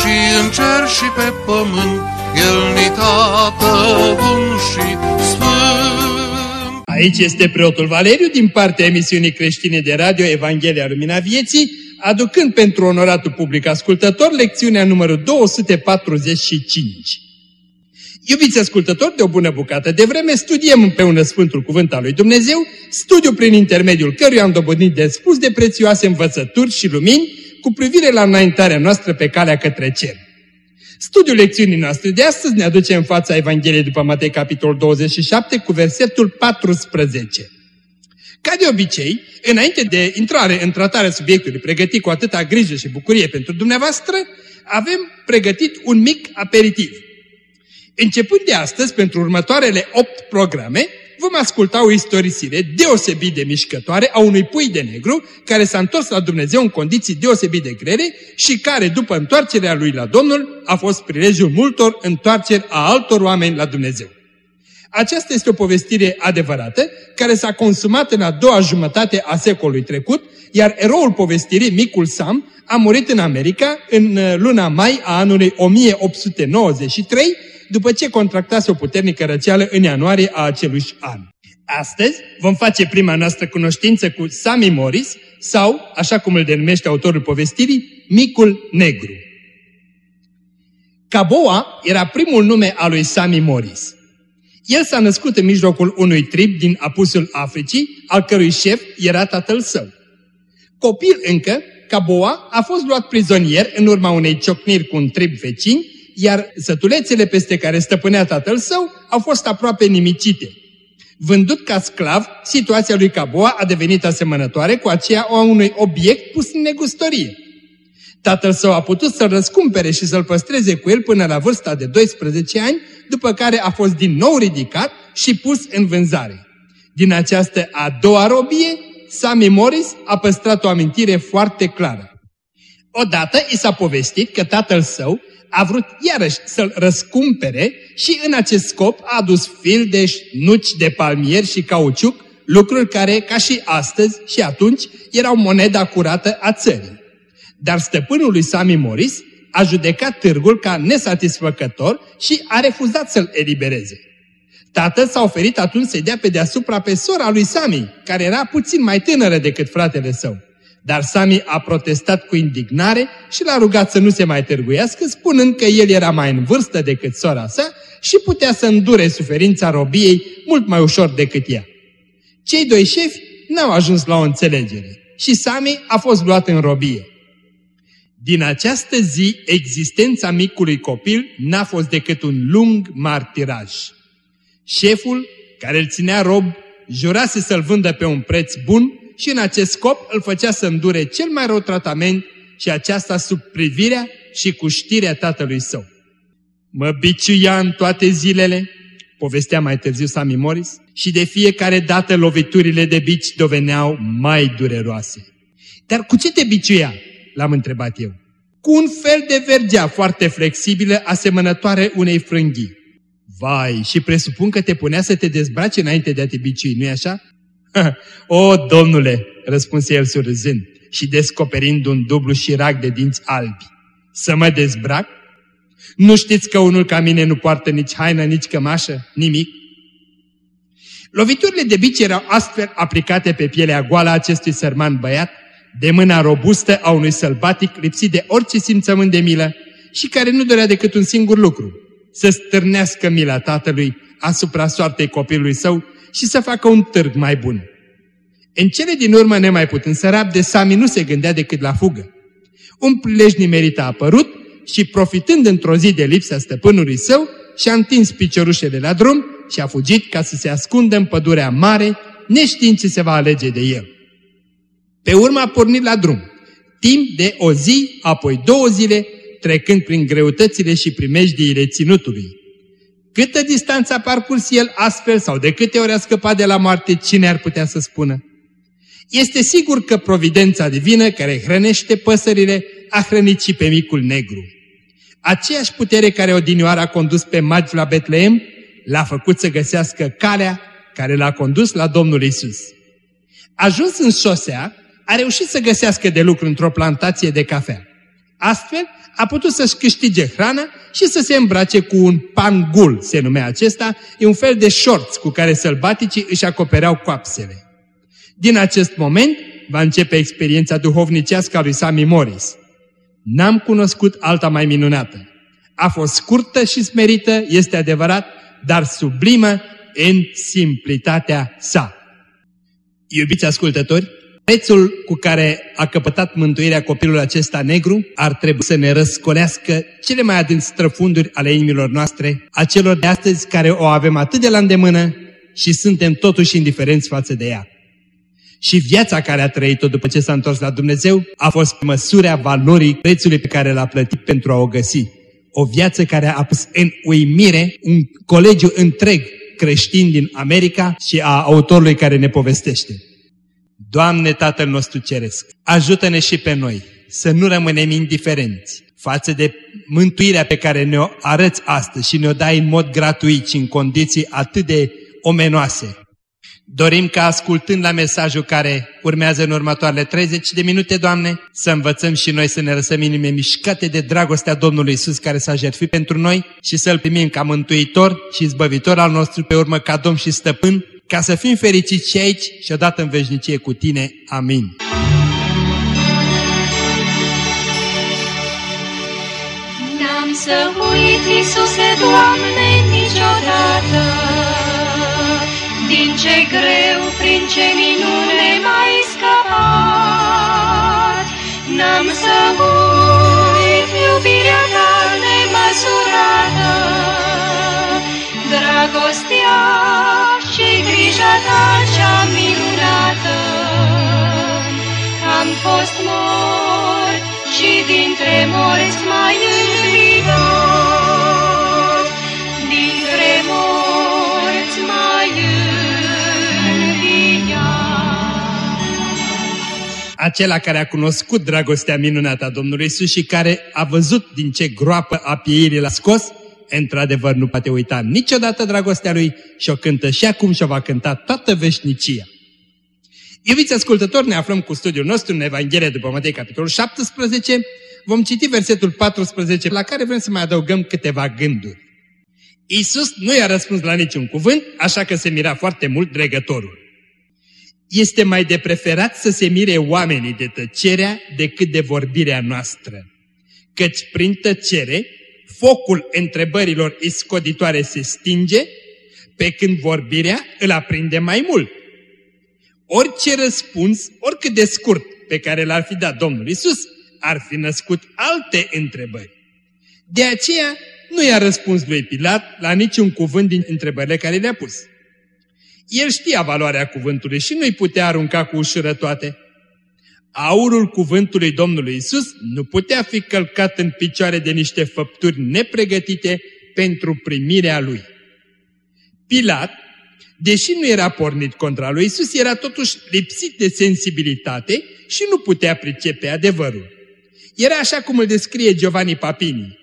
și în cer și pe pământ, El ni tată bun și sfânt. Aici este preotul Valeriu din partea emisiunii creștine de radio Evanghelia Lumina Vieții, aducând pentru onoratul public ascultător lecțiunea numărul 245. Iubiți ascultători, de o bună bucată de vreme studiem împreună Sfântul Cuvânt al lui Dumnezeu, studiu prin intermediul căruia am dobândit de spus de prețioase învățături și lumini cu privire la înaintarea noastră pe calea către cer. Studiul lecțiunii noastre de astăzi ne aduce în fața Evangheliei după Matei, capitolul 27, cu versetul 14. Ca de obicei, înainte de intrare în tratarea subiectului pregătit cu atâta grijă și bucurie pentru dumneavoastră, avem pregătit un mic aperitiv. Începând de astăzi, pentru următoarele opt programe, vom asculta o istorisire deosebit de mișcătoare a unui pui de negru care s-a întors la Dumnezeu în condiții deosebit de grele și care, după întoarcerea lui la Domnul, a fost prilejul multor întoarceri a altor oameni la Dumnezeu. Aceasta este o povestire adevărată, care s-a consumat în a doua jumătate a secolului trecut, iar eroul povestirii, micul Sam, a murit în America în uh, luna mai a anului 1893, după ce contractase o puternică răceală în ianuarie a acelui an. Astăzi vom face prima noastră cunoștință cu Sammy Morris, sau, așa cum îl denumește autorul povestirii, Micul Negru. Caboa era primul nume al lui Sammy Morris. El s-a născut în mijlocul unui trib din apusul Africii, al cărui șef era tatăl său. Copil încă, Caboa a fost luat prizonier în urma unei ciocniri cu un trib vecin, iar sătulețele peste care stăpânea tatăl său au fost aproape nimicite. Vândut ca sclav, situația lui Caboa a devenit asemănătoare cu aceea a unui obiect pus în negustorie. Tatăl său a putut să-l răscumpere și să-l păstreze cu el până la vârsta de 12 ani, după care a fost din nou ridicat și pus în vânzare. Din această a doua robie, Sammy Morris a păstrat o amintire foarte clară. Odată i s-a povestit că tatăl său a vrut iarăși să-l răscumpere și în acest scop a adus fildeș, nuci de palmier și cauciuc, lucruri care, ca și astăzi și atunci, erau moneda curată a țării. Dar stăpânul lui Sami Morris a judecat târgul ca nesatisfăcător și a refuzat să-l elibereze. Tatăl s-a oferit atunci să-i dea pe deasupra pe sora lui Sami, care era puțin mai tânără decât fratele său. Dar Sami a protestat cu indignare și l-a rugat să nu se mai târguiască, spunând că el era mai în vârstă decât sora sa și putea să îndure suferința robiei mult mai ușor decât ea. Cei doi șefi n-au ajuns la o înțelegere și Sami a fost luat în robie. Din această zi, existența micului copil n-a fost decât un lung martiraj. Șeful, care îl ținea rob, jurase să-l vândă pe un preț bun și în acest scop îl făcea să îndure cel mai rău tratament și aceasta sub privirea și cu știrea tatălui său. Mă biciuia în toate zilele, povestea mai târziu Sami Morris, și de fiecare dată loviturile de bici doveneau mai dureroase. Dar cu ce te biciuia? L-am întrebat eu. Cu un fel de vergea foarte flexibilă, asemănătoare unei frânghii. Vai, și presupun că te punea să te dezbraci înainte de a te biciui, nu-i așa? o, domnule, răspunse el surâzând și descoperind un dublu șirac de dinți albi. Să mă dezbrac? Nu știți că unul ca mine nu poartă nici haină, nici cămașă, nimic? Loviturile de bici erau astfel aplicate pe pielea goală a acestui sărman băiat, de mâna robustă a unui sălbatic lipsit de orice simțământ de milă și care nu dorea decât un singur lucru, să stârnească mila tatălui asupra soartei copilului său și să facă un târg mai bun. În cele din urmă, nemai putând să rabde, Sami nu se gândea decât la fugă. Un prilej nimerit a apărut și, profitând într-o zi de lipsa stăpânului său, și-a întins piciorușele la drum și a fugit ca să se ascundă în pădurea mare, neștiind ce se va alege de el. Pe urmă a pornit la drum. Timp de o zi, apoi două zile, trecând prin greutățile și primejdiile ținutului. Câtă distanță a parcurs el astfel sau de câte ori a scăpat de la moarte, cine ar putea să spună? Este sigur că providența divină care hrănește păsările a hrănit și pe micul negru. Aceeași putere care odinioară a condus pe magi la Betleem, l-a făcut să găsească calea care l-a condus la Domnul Isus. Ajuns în șosea, a reușit să găsească de lucru într-o plantație de cafea. Astfel, a putut să-și câștige hrana și să se îmbrace cu un pangul, se numea acesta, e un fel de șorț cu care sălbaticii își acopereau coapsele. Din acest moment va începe experiența duhovnicească a lui Sami Morris. N-am cunoscut alta mai minunată. A fost scurtă și smerită, este adevărat, dar sublimă în simplitatea sa. Iubiți ascultători, prețul cu care a căpătat mântuirea copilul acesta negru ar trebui să ne răscolească cele mai adânci străfunduri ale inimilor noastre, a celor de astăzi care o avem atât de la îndemână și suntem totuși indiferenți față de ea. Și viața care a trăit-o după ce s-a întors la Dumnezeu a fost măsura valorii prețului pe care l-a plătit pentru a o găsi. O viață care a pus în uimire un colegiu întreg creștin din America și a autorului care ne povestește. Doamne Tatăl nostru Ceresc, ajută-ne și pe noi să nu rămânem indiferenți față de mântuirea pe care ne-o arăți astăzi și ne-o dai în mod gratuit și în condiții atât de omenoase. Dorim ca ascultând la mesajul care urmează în următoarele 30 de minute, Doamne, să învățăm și noi să ne lăsăm inime mișcate de dragostea Domnului Isus care s-a jertfit pentru noi și să-L primim ca mântuitor și izbăvitor al nostru pe urmă ca Domn și Stăpân, ca să fim fericiți și aici și odată în veșnicie cu Tine. Amin. N-am să uit, Iisuse, Doamne, niciodată, din ce greu, prin ce minune mai scăpat. N-am să uit iubirea ta cea minunată. Am fost mort și dintre morți mai înviat, dintre morți mai înviat. Acela care a cunoscut dragostea minunată a Domnului Isus și care a văzut din ce groapă a pieirii l-a scos, într-adevăr nu poate uita niciodată dragostea lui și o cântă și acum și o va cânta toată veșnicia. Iubiți ascultători, ne aflăm cu studiul nostru în Evanghelia după Matei, capitolul 17. Vom citi versetul 14, la care vrem să mai adăugăm câteva gânduri. Iisus nu i-a răspuns la niciun cuvânt, așa că se mira foarte mult dregătorul. Este mai de preferat să se mire oamenii de tăcerea decât de vorbirea noastră. Căci prin tăcere, focul întrebărilor iscoditoare se stinge, pe când vorbirea îl aprinde mai mult. Orice răspuns, oricât de scurt, pe care l-ar fi dat Domnul Isus, ar fi născut alte întrebări. De aceea nu i-a răspuns lui Pilat la niciun cuvânt din întrebările care le-a pus. El știa valoarea cuvântului și nu-i putea arunca cu ușură toate. Aurul cuvântului Domnului Isus nu putea fi călcat în picioare de niște făpturi nepregătite pentru primirea lui. Pilat, deși nu era pornit contra lui Isus, era totuși lipsit de sensibilitate și nu putea pricepe adevărul. Era așa cum îl descrie Giovanni Papini,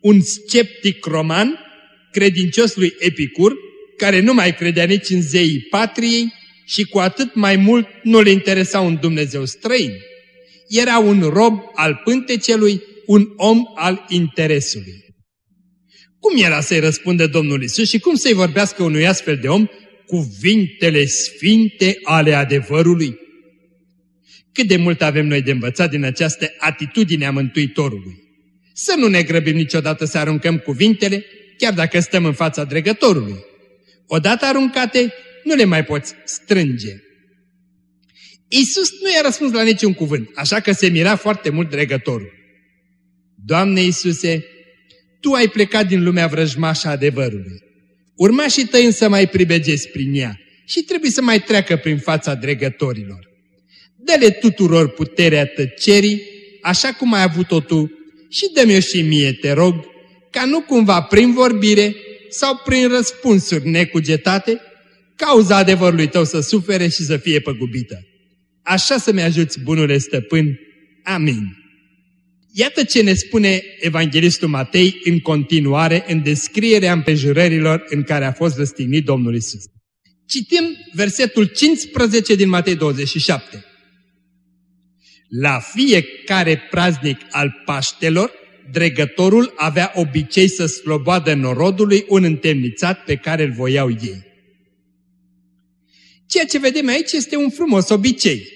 un sceptic roman, credincios lui Epicur, care nu mai credea nici în zeii patriei și cu atât mai mult nu le interesa un Dumnezeu străin. Era un rob al pântecelui, un om al interesului. Cum era să-i răspundă Domnul Isus și cum să-i vorbească unui astfel de om cuvintele sfinte ale adevărului? Cât de mult avem noi de învățat din această atitudine a Mântuitorului? Să nu ne grăbim niciodată să aruncăm cuvintele, chiar dacă stăm în fața dregătorului. Odată aruncate, nu le mai poți strânge. Iisus nu i-a răspuns la niciun cuvânt, așa că se mira foarte mult dregătorul. Doamne Iisuse, Tu ai plecat din lumea vrăjmașă a adevărului. Urmașii tăi însă mai pribegezi prin ea și trebuie să mai treacă prin fața dregătorilor. Dă-le tuturor puterea tăcerii, așa cum ai avut-o Tu și dă-mi-o și mie, te rog, ca nu cumva prin vorbire sau prin răspunsuri necugetate, cauza adevărului tău să sufere și să fie păgubită. Așa să-mi ajuți, bunule stăpân. Amin. Iată ce ne spune Evanghelistul Matei în continuare în descrierea împrejurărilor în care a fost răstignit Domnul Isus. Citim versetul 15 din Matei 27. La fiecare praznic al Paștelor, dregătorul avea obicei să sloboadă norodului un întemnițat pe care îl voiau ei. Ceea ce vedem aici este un frumos obicei.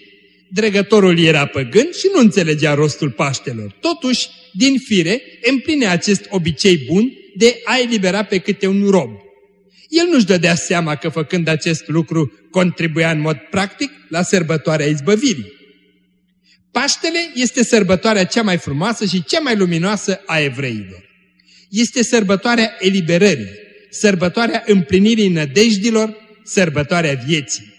Dregătorul era păgân și nu înțelegea rostul Paștelor. Totuși, din fire, împline acest obicei bun de a elibera pe câte un rob. El nu-și dădea seama că făcând acest lucru contribuia în mod practic la sărbătoarea izbăvirii. Paștele este sărbătoarea cea mai frumoasă și cea mai luminoasă a evreilor. Este sărbătoarea eliberării, sărbătoarea împlinirii nădejdilor, sărbătoarea vieții.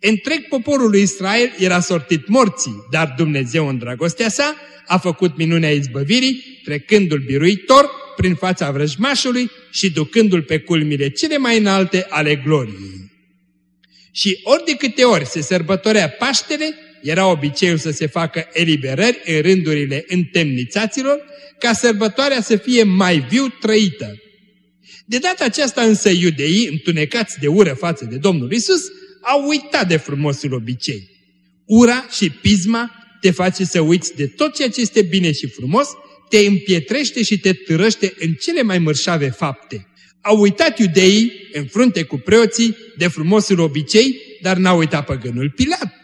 Întreg poporul lui Israel era sortit morții, dar Dumnezeu în dragostea sa a făcut minunea izbăvirii, trecându-l biruitor prin fața vrăjmașului și ducându-l pe culmile cele mai înalte ale gloriei. Și ori de câte ori se sărbătorea Paștele, era obiceiul să se facă eliberări în rândurile întemnițaților, ca sărbătoarea să fie mai viu trăită. De data aceasta însă iudeii, întunecați de ură față de Domnul Isus, au uitat de frumosul obicei. Ura și pisma te face să uiți de tot ceea ce este bine și frumos, te împietrește și te târăște în cele mai mărșave fapte. Au uitat iudeii, în frunte cu preoții, de frumosul obicei, dar n-au uitat păgânul Pilat.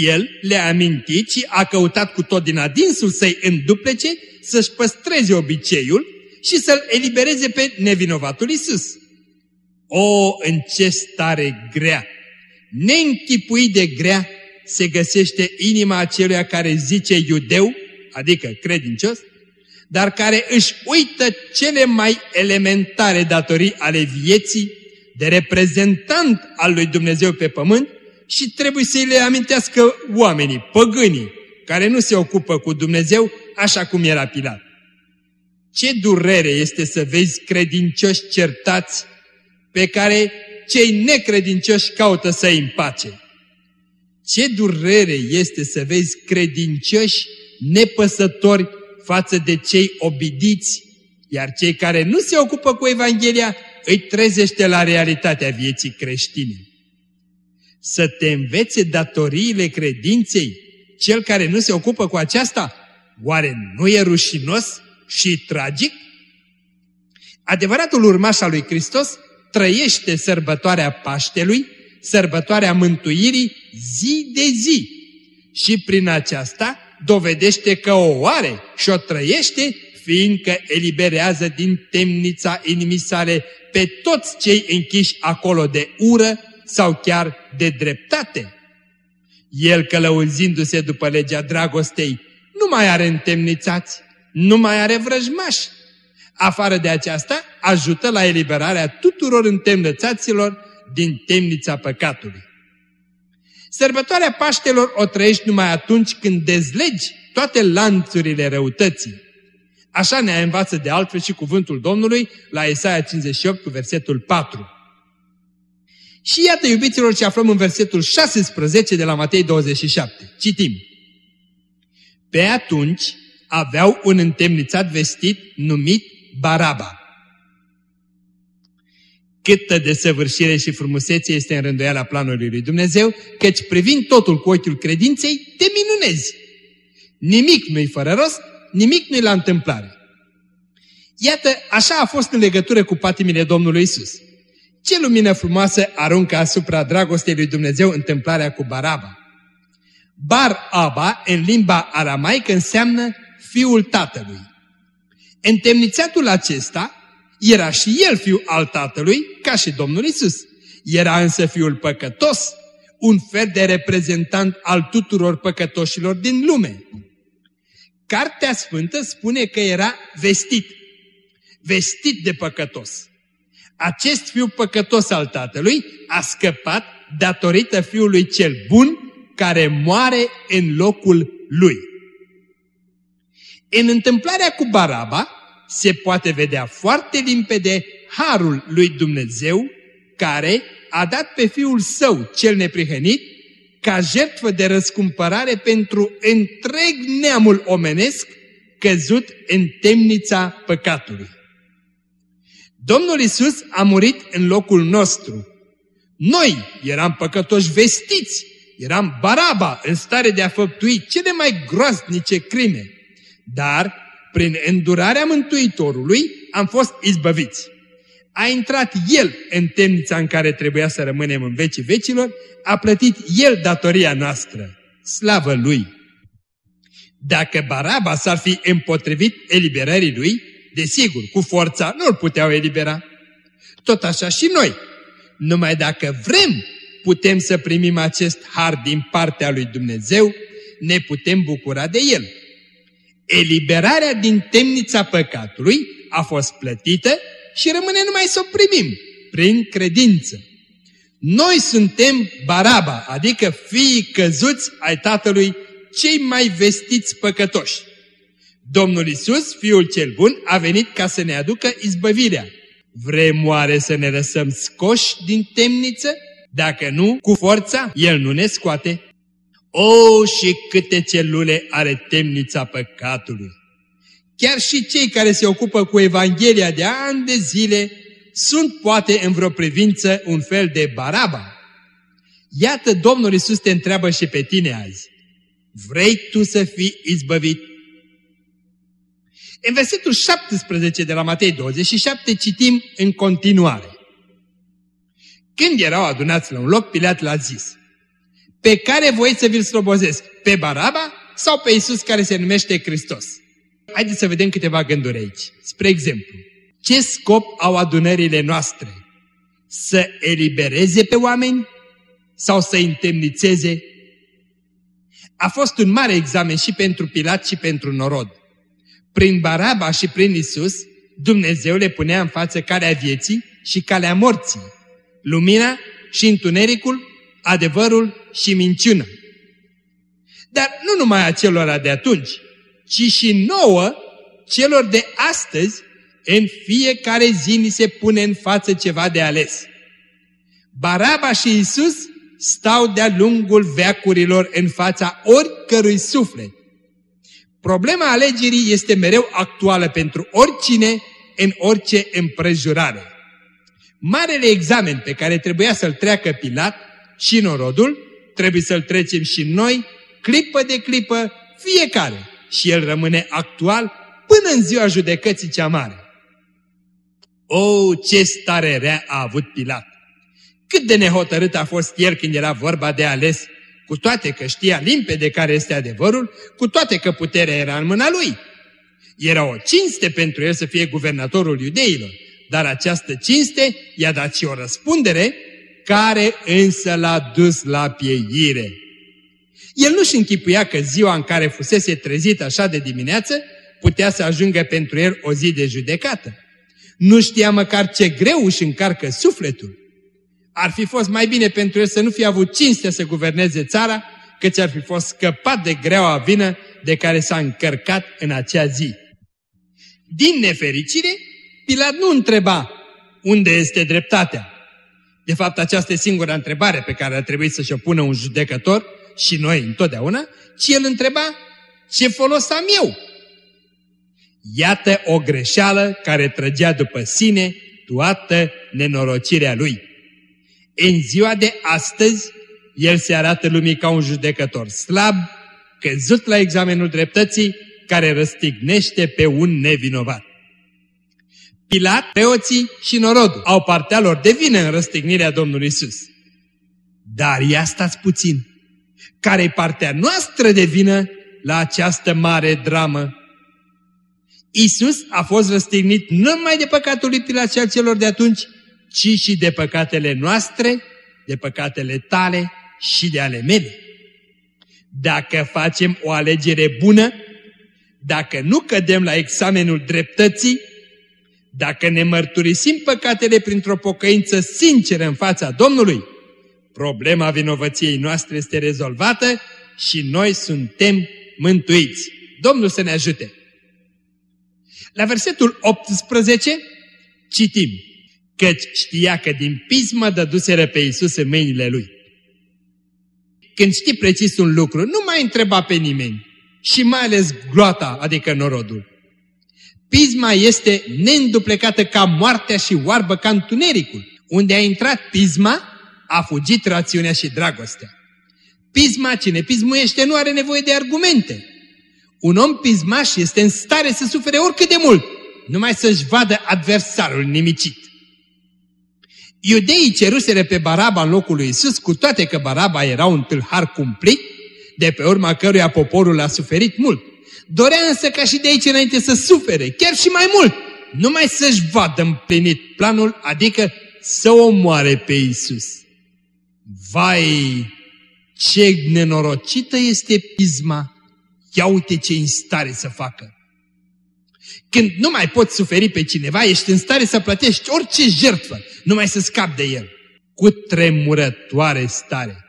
El le-a amintit și a căutat cu tot din adinsul să-i înduplece, să-și păstreze obiceiul și să-l elibereze pe nevinovatul Isus. O, în ce stare grea, neînchipuit de grea, se găsește inima aceluia care zice iudeu, adică credincios, dar care își uită cele mai elementare datorii ale vieții de reprezentant al lui Dumnezeu pe pământ și trebuie să-i le amintească oamenii, păgânii, care nu se ocupă cu Dumnezeu așa cum era Pilat. Ce durere este să vezi credincioși certați pe care cei necredincioși caută să-i împace. Ce durere este să vezi credincioși nepăsători față de cei obidiți, iar cei care nu se ocupă cu Evanghelia îi trezește la realitatea vieții creștine. Să te învețe datoriile credinței cel care nu se ocupă cu aceasta, oare nu e rușinos și tragic? Adevăratul urmaș al lui Hristos trăiește sărbătoarea Paștelui, sărbătoarea mântuirii zi de zi și prin aceasta dovedește că o are și o trăiește, fiindcă eliberează din temnița inimii sale pe toți cei închiși acolo de ură sau chiar de dreptate. El, călăuzindu-se după legea dragostei, nu mai are întemnițați, nu mai are vrăjmași. Afară de aceasta, ajută la eliberarea tuturor întemnățaților din temnița păcatului. Sărbătoarea Paștelor o trăiești numai atunci când dezlegi toate lanțurile răutății. Așa ne învață de altfel și cuvântul Domnului la Isaia 58 cu versetul 4. Și iată, iubiților, ce aflăm în versetul 16 de la Matei 27. Citim. Pe atunci aveau un întemnițat vestit numit Baraba. Câtă de săvârșire și frumusețe este în rânduiala planului lui Dumnezeu, căci privind totul cu ochiul credinței, te minunezi. Nimic nu-i fără rost, nimic nu-i la întâmplare. Iată, așa a fost în legătură cu patimile Domnului Isus. Ce lumină frumoasă aruncă asupra dragostei lui Dumnezeu întâmplarea cu Baraba. Bar-Aba, în limba aramaică, înseamnă fiul tatălui. Întemnițatul acesta era și el fiul al tatălui, ca și Domnul Isus. Era însă fiul păcătos, un fel de reprezentant al tuturor păcătoșilor din lume. Cartea Sfântă spune că era vestit, vestit de păcătos. Acest fiu păcătos al tatălui a scăpat datorită fiului cel bun care moare în locul lui. În întâmplarea cu Baraba se poate vedea foarte limpede harul lui Dumnezeu care a dat pe Fiul Său cel neprihănit ca jertfă de răscumpărare pentru întreg neamul omenesc căzut în temnița păcatului. Domnul Isus a murit în locul nostru. Noi eram păcătoși vestiți, eram baraba în stare de a făptui cele mai groaznice crime, dar prin îndurarea Mântuitorului am fost izbăviți. A intrat El în temnița în care trebuia să rămânem în vecii vecilor, a plătit El datoria noastră. Slavă Lui! Dacă Baraba s-ar fi împotrivit eliberării Lui, desigur, cu forța nu-L puteau elibera. Tot așa și noi. Numai dacă vrem, putem să primim acest har din partea lui Dumnezeu, ne putem bucura de El. Eliberarea din temnița păcatului a fost plătită și rămâne numai să o primim, prin credință. Noi suntem Baraba, adică fiii căzuți ai Tatălui, cei mai vestiți păcătoși. Domnul Isus, Fiul cel Bun, a venit ca să ne aducă izbăvirea. Vrem oare să ne lăsăm scoși din temniță? Dacă nu, cu forța, El nu ne scoate. O, și câte celule are temnița păcatului! Chiar și cei care se ocupă cu Evanghelia de ani de zile sunt poate în vreo privință un fel de baraba. Iată Domnul Isus te întreabă și pe tine azi. Vrei tu să fii izbăvit? În versetul 17 de la Matei 27 citim în continuare. Când erau adunați la un loc, Pilat l-a zis, Pe care voi să vi-l slobozesc? Pe Baraba sau pe Isus care se numește Hristos? Haideți să vedem câteva gânduri aici. Spre exemplu, ce scop au adunările noastre? Să elibereze pe oameni sau să întemnițeze? A fost un mare examen și pentru Pilat și pentru norod. Prin Baraba și prin Isus, Dumnezeu le punea în față calea vieții și calea morții, lumina și întunericul, adevărul și minciuna. Dar nu numai acelora de atunci, ci și nouă, celor de astăzi, în fiecare zi ni se pune în față ceva de ales. Baraba și Isus stau de-a lungul veacurilor în fața oricărui suflet. Problema alegerii este mereu actuală pentru oricine, în orice împrejurare. Marele examen pe care trebuia să-l treacă Pilat și norodul, trebuie să-l trecem și noi, clipă de clipă, fiecare și el rămâne actual până în ziua judecății cea mare. O, ce stare rea a avut Pilat! Cât de nehotărât a fost el când era vorba de ales, cu toate că știa limpede care este adevărul, cu toate că puterea era în mâna lui. Era o cinste pentru el să fie guvernatorul iudeilor, dar această cinste i-a dat și o răspundere care însă l-a dus la pieire. El nu-și închipuia că ziua în care fusese trezit așa de dimineață putea să ajungă pentru el o zi de judecată. Nu știa măcar ce greu își încarcă sufletul. Ar fi fost mai bine pentru el să nu fie avut cinstea să guverneze țara, căci ar fi fost scăpat de greaua vină de care s-a încărcat în acea zi. Din nefericire, Pilat nu întreba unde este dreptatea. De fapt, aceasta e singura întrebare pe care ar trebui să și-o pună un judecător și noi întotdeauna, ci el întreba, ce folos am eu? Iată o greșeală care trăgea după sine toată nenorocirea lui. În ziua de astăzi, el se arată lumii ca un judecător slab, căzut la examenul dreptății, care răstignește pe un nevinovat. Pilat, preoții și norodul au partea lor de vină în răstignirea Domnului Isus. Dar ia stați puțin care e partea noastră de vină la această mare dramă. Isus a fost răstignit nu numai de păcatul lui Pilat și al celor de atunci, ci și de păcatele noastre, de păcatele tale și de ale mele. Dacă facem o alegere bună, dacă nu cădem la examenul dreptății, dacă ne mărturisim păcatele printr-o pocăință sinceră în fața Domnului, Problema vinovăției noastre este rezolvată și noi suntem mântuiți. Domnul să ne ajute! La versetul 18 citim, căci știa că din pismă dăduseră pe Iisus în mâinile lui. Când știi precis un lucru, nu mai întreba pe nimeni și mai ales gloata, adică norodul. Pisma este neînduplecată ca moartea și oarbă ca întunericul. Unde a intrat pisma, a fugit rațiunea și dragostea. Pisma, cine pismuiește, nu are nevoie de argumente. Un om pismaș este în stare să sufere oricât de mult, numai să-și vadă adversarul nimicit. Iudeii ceruseră pe Baraba în locul lui Isus, cu toate că Baraba era un tâlhar cumplit, de pe urma căruia poporul a suferit mult. Dorea însă ca și de aici înainte să sufere, chiar și mai mult, numai să-și vadă împlinit planul, adică să omoare pe Isus. Vai, ce nenorocită este pisma! Ia uite ce în stare să facă! Când nu mai poți suferi pe cineva, ești în stare să plătești orice jertfă, numai să scapi de el. Cu tremurătoare stare.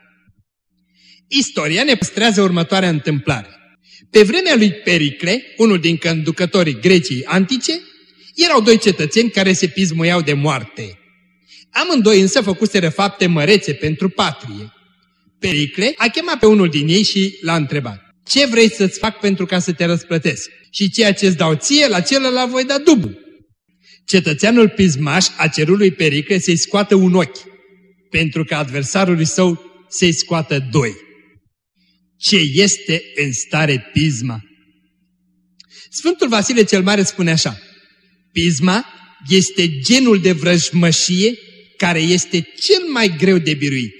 Istoria ne păstrează următoarea întâmplare. Pe vremea lui Pericle, unul din conducătorii Greciei antice, erau doi cetățeni care se pismuiau de moarte. Amândoi însă făcuseră fapte mărețe pentru patrie. Pericle a chemat pe unul din ei și l-a întrebat. Ce vrei să-ți fac pentru ca să te răsplătesc? Și ceea ce-ți dau ție, la celălalt voi da dublu. Cetățeanul pismaș a cerut lui Pericle să-i scoată un ochi, pentru că adversarului său să-i scoată doi. Ce este în stare pisma? Sfântul Vasile cel Mare spune așa, Pisma este genul de vrăjmășie care este cel mai greu de biruit.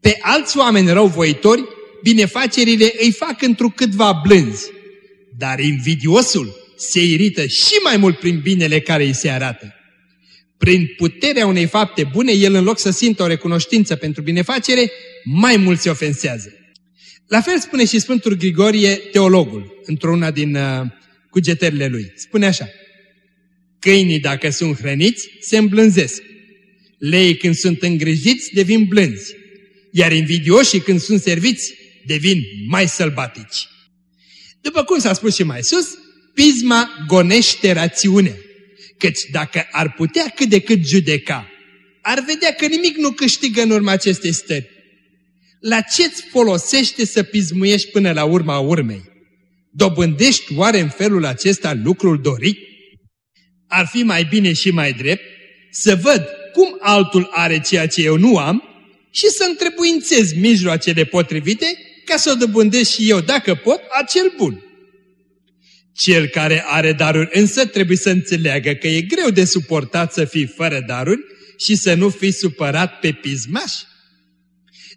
Pe alți oameni răuvoitori, binefacerile îi fac într câtva blânzi, dar invidiosul se irită și mai mult prin binele care îi se arată. Prin puterea unei fapte bune, el în loc să simtă o recunoștință pentru binefacere, mai mult se ofensează. La fel spune și Sfântul Grigorie, teologul, într-una din uh, cugetările lui. Spune așa, Câinii, dacă sunt hrăniți, se îmblânzesc. Leii, când sunt îngrijiți, devin blânzi. Iar invidioșii, când sunt serviți, devin mai sălbatici. După cum s-a spus și mai sus, pisma gonește rațiunea. Căci dacă ar putea cât de cât judeca, ar vedea că nimic nu câștigă în urma acestei stări. La ce-ți folosește să pismuiești până la urma urmei? Dobândești oare în felul acesta lucrul dorit? Ar fi mai bine și mai drept să văd cum altul are ceea ce eu nu am și să întrebuințez mijloacele potrivite ca să o dobândesc și eu, dacă pot, acel bun. Cel care are daruri însă trebuie să înțeleagă că e greu de suportat să fii fără daruri și să nu fii supărat pe pismaș.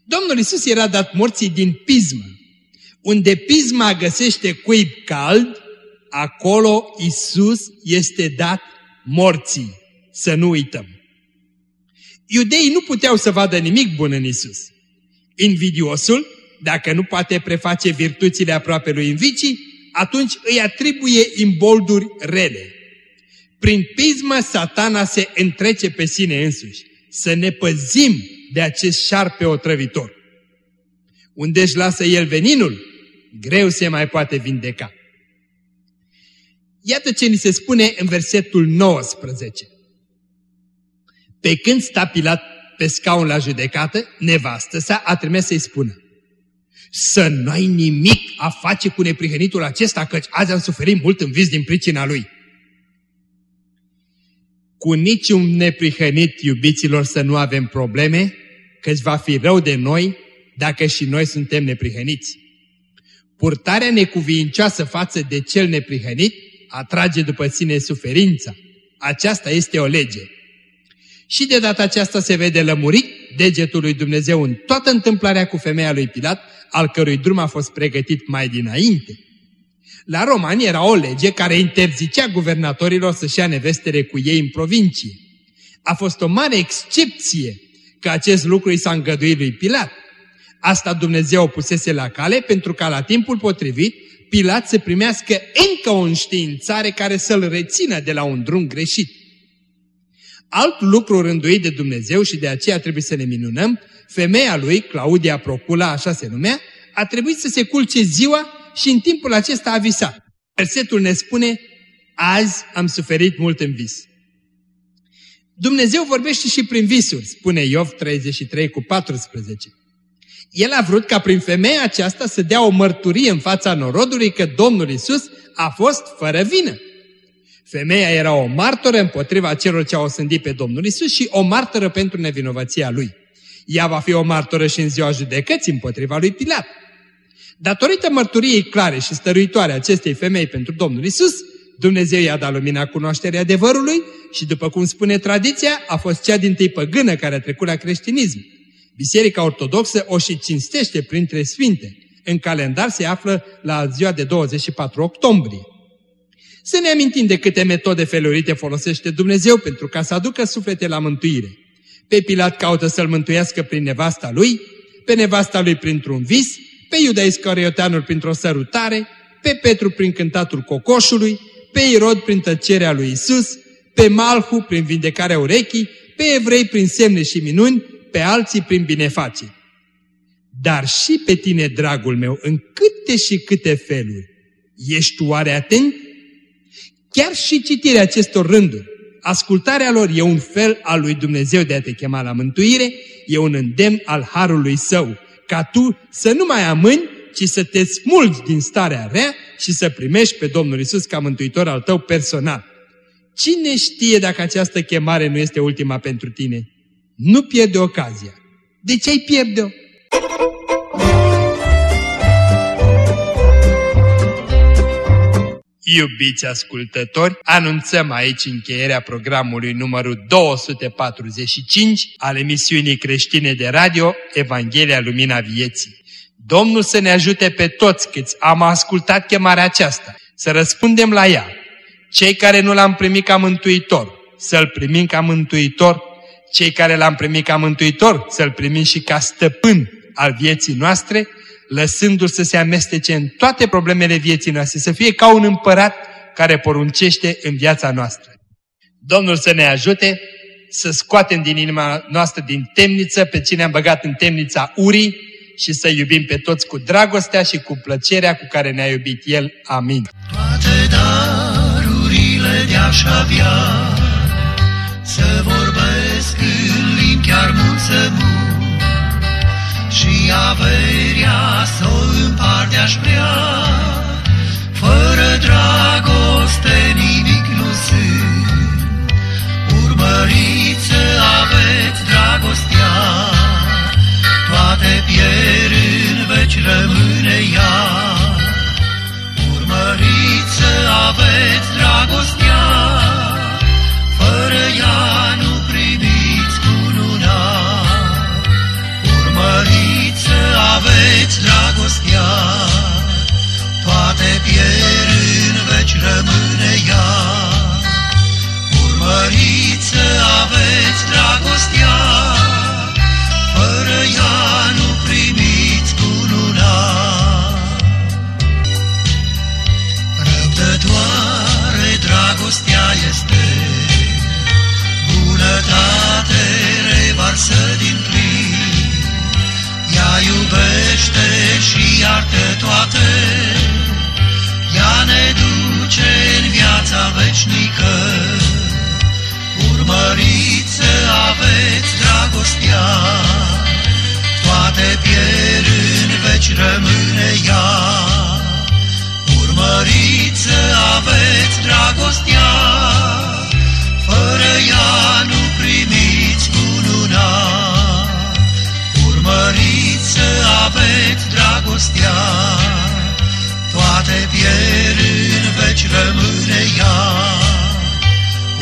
Domnul Isus era dat morții din pismă. Unde pisma găsește cuib cald, acolo Isus este dat morții. Să nu uităm. Iudeii nu puteau să vadă nimic bun în Isus. Invidiosul, dacă nu poate preface virtuțile aproape lui în vicii, atunci îi atribuie imbolduri rele. Prin pismă satana se întrece pe sine însuși. Să ne păzim de acest șarpe otrăvitor. Unde își lasă el veninul, greu se mai poate vindeca. Iată ce ni se spune în versetul 19. Pe când sta Pilat pe scaun la judecată, nevastă sa a trimis să-i spună să nu ai nimic a face cu neprihănitul acesta, căci azi am suferit mult în vis din pricina lui. Cu niciun neprihănit, iubiților, să nu avem probleme, căci va fi rău de noi dacă și noi suntem neprihăniți. Purtarea necuvincioasă față de cel neprihănit atrage după sine suferința. Aceasta este o lege. Și de data aceasta se vede lămurit degetul lui Dumnezeu în toată întâmplarea cu femeia lui Pilat, al cărui drum a fost pregătit mai dinainte. La romani era o lege care interzicea guvernatorilor să-și ia nevestele cu ei în provincie. A fost o mare excepție că acest lucru i s-a îngăduit lui Pilat. Asta Dumnezeu o pusese la cale pentru ca la timpul potrivit Pilat să primească încă o înștiințare care să-l rețină de la un drum greșit. Alt lucru rânduit de Dumnezeu și de aceea trebuie să ne minunăm, femeia lui, Claudia Procula, așa se numea, a trebuit să se culce ziua și în timpul acesta a visat. Versetul ne spune, Azi am suferit mult în vis. Dumnezeu vorbește și prin visuri, spune Iov 33 cu 14. El a vrut ca prin femeia aceasta să dea o mărturie în fața norodului că Domnul Isus a fost fără vină. Femeia era o martoră împotriva celor ce au osândit pe Domnul Isus și o martoră pentru nevinovăția lui. Ea va fi o martoră și în ziua judecății împotriva lui Pilat. Datorită mărturiei clare și stăruitoare acestei femei pentru Domnul Isus, Dumnezeu i-a dat lumina cunoașterii adevărului și, după cum spune tradiția, a fost cea din tâi păgână care a trecut la creștinism. Biserica Ortodoxă o și cinstește printre sfinte. În calendar se află la ziua de 24 octombrie. Să ne amintim de câte metode felurite folosește Dumnezeu pentru ca să aducă suflete la mântuire. Pe Pilat caută să-l mântuiască prin nevasta lui, pe nevasta lui printr-un vis, pe Iuda Iscarioteanul printr-o sărutare, pe Petru prin cântatul cocoșului, pe Irod prin tăcerea lui Isus, pe Malhu prin vindecarea urechii, pe evrei prin semne și minuni, pe alții prin binefaceri. Dar și pe tine, dragul meu, în câte și câte feluri. Ești oare atent? Chiar și citirea acestor rânduri, ascultarea lor e un fel al lui Dumnezeu de a te chema la mântuire, e un îndemn al Harului Său, ca tu să nu mai amâni, ci să te smulgi din starea rea și să primești pe Domnul Isus ca mântuitor al tău personal. Cine știe dacă această chemare nu este ultima pentru tine? Nu pierde ocazia. De ce ai pierde-o? Iubiți ascultători, anunțăm aici încheierea programului numărul 245 al emisiunii creștine de radio Evanghelia Lumina Vieții. Domnul să ne ajute pe toți câți am ascultat chemarea aceasta, să răspundem la ea. Cei care nu l-am primit ca mântuitor, să-l primim ca mântuitor. Cei care l-am primit ca mântuitor, să-l primim și ca stăpân al vieții noastre, lăsându-l să se amestece în toate problemele vieții noastre, să fie ca un împărat care poruncește în viața noastră. Domnul să ne ajute să scoatem din inima noastră, din temniță, pe cine am băgat în temnița urii și să iubim pe toți cu dragostea și cu plăcerea cu care ne-a iubit El. Amin. Toate darurile de-aș avea Să vorbesc în limbi chiar mulțământ și averia să o împart de-aș vrea. Fără dragoste nimic nu sunt, urmăriți să aveți dragostea. Toate pierd în veci rămâne ea, urmăriți să aveți dragostea. Fără ea aveți dragostea. Toate pierd în veci rămâne ea, urmăriți să aveți dragostea. Și iartă toate, ea ne duce în viața veșnică. Urmăriți să aveți dragostea, toate pierd în veci rămâne ea. Urmăriți să aveți dragostea, fără ea nu primiți cununa doriți să aveți dragostea, toate pierd în veci rămâne ea.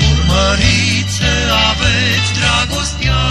Urmăriți să aveți dragostea,